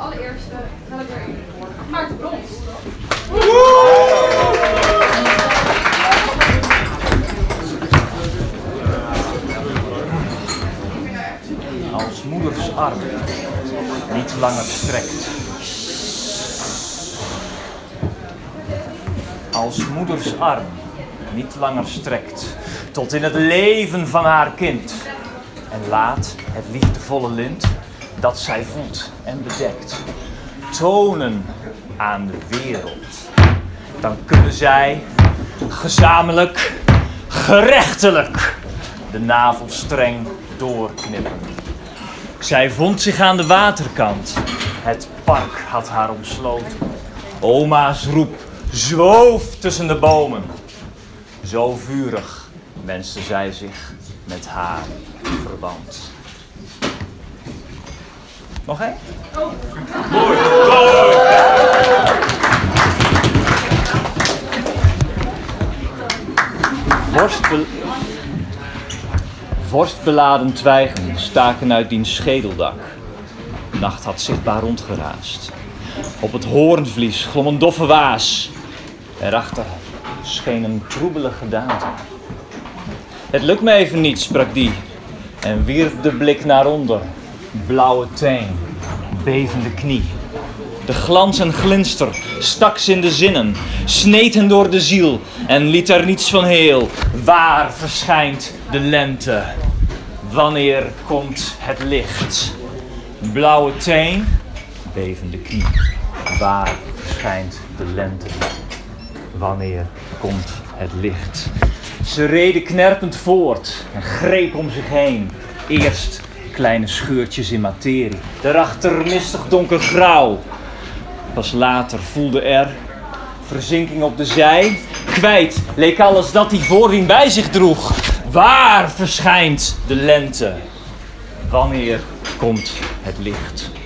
allereerste gaan we weer Maarten Brons. Als moeders arm niet langer strekt. Als moeders arm niet langer strekt tot in het leven van haar kind. En laat het liefdevolle lint dat zij voelt en bedekt tonen aan de wereld. Dan kunnen zij gezamenlijk, gerechtelijk de navelstreng doorknippen. Zij vond zich aan de waterkant. Het park had haar omsloten. Oma's roep zwoof tussen de bomen. Zo vurig wenste zij zich met haar verwant. Nog één? Mooi. Worstbel Vorstbeladen twijgen staken uit diens schedeldak. Nacht had zichtbaar rondgeraast. Op het hoornvlies glom een doffe waas. Erachter scheen een troebele gedaante. Het lukt me even niet, sprak die, en wierp de blik naar onder. Blauwe teen, bevende knie. De glans en glinster stak in de zinnen, sneed hen door de ziel en liet er niets van heel. Waar verschijnt de lente? Wanneer komt het licht? Blauwe teen, bevende knie. Waar verschijnt de lente? Wanneer komt het licht? Ze reden knerpend voort en greep om zich heen. Eerst kleine scheurtjes in materie, daarachter mistig donkergrauw. Pas later voelde er verzinking op de zij. Kwijt leek alles dat hij voordien bij zich droeg. Waar verschijnt de lente? Wanneer komt het licht?